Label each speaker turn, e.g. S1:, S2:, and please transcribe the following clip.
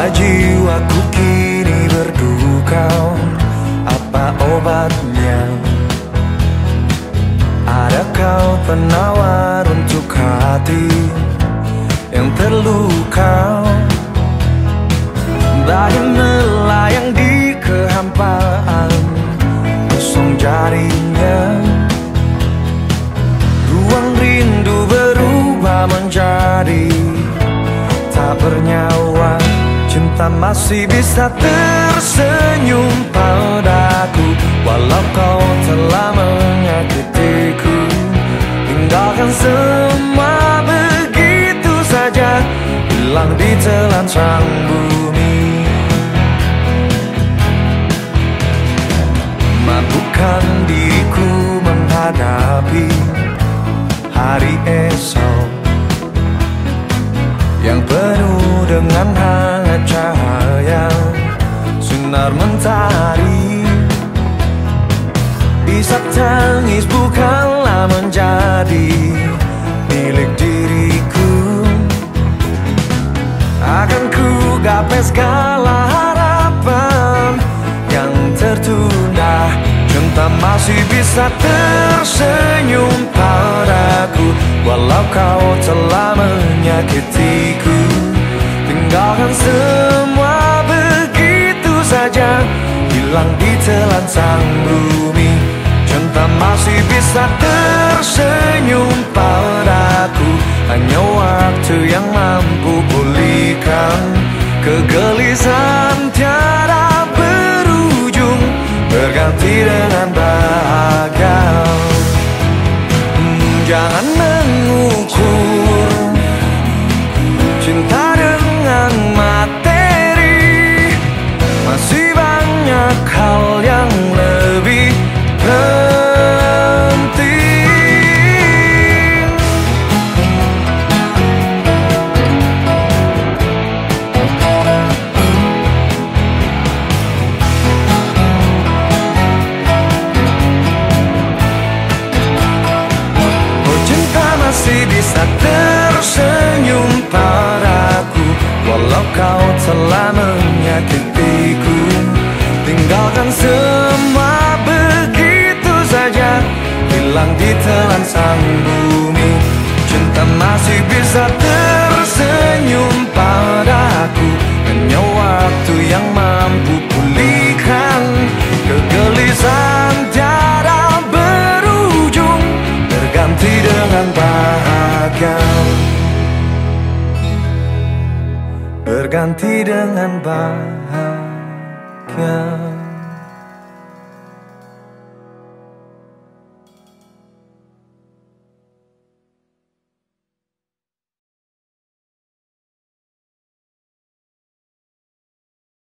S1: Mengapa jiwaku kini berduka. Apa obatnya? Ada kau penawar untuk hati Yang terluka? Bagai melayang di kehampaan Kosong jarinya. Ruang rindu berubah menjadi Tak bernyawa. Cinta masih bisa tersenyum padaku Walau kau telah menyakitiku. Tinggalkan semua begitu saja Hilang di telan sang bumi. Mabukkan diriku menghadapi hari esok Yang penuh dengan gapai segala harapan yang tertunda. Cinta masih bisa tersenyum padaku Walau kau telah menyakitiku. Tinggalkan semua begitu saja Hilang di telan sang bumi. Cinta masih bisa tersenyum padaku Hanya waktu yang mampu pulihkan Kegelisahan tiada berujung Berganti dengan bahagia. Hmm, Jangan mengukur Cinta dengan materi. Masih banyak hal yang Walau kau telah menyakitiku Tinggalkan semua begitu saja. Hilang di telan sang bumi Cinta masih bisa tersenyum Berganti dengan bahagia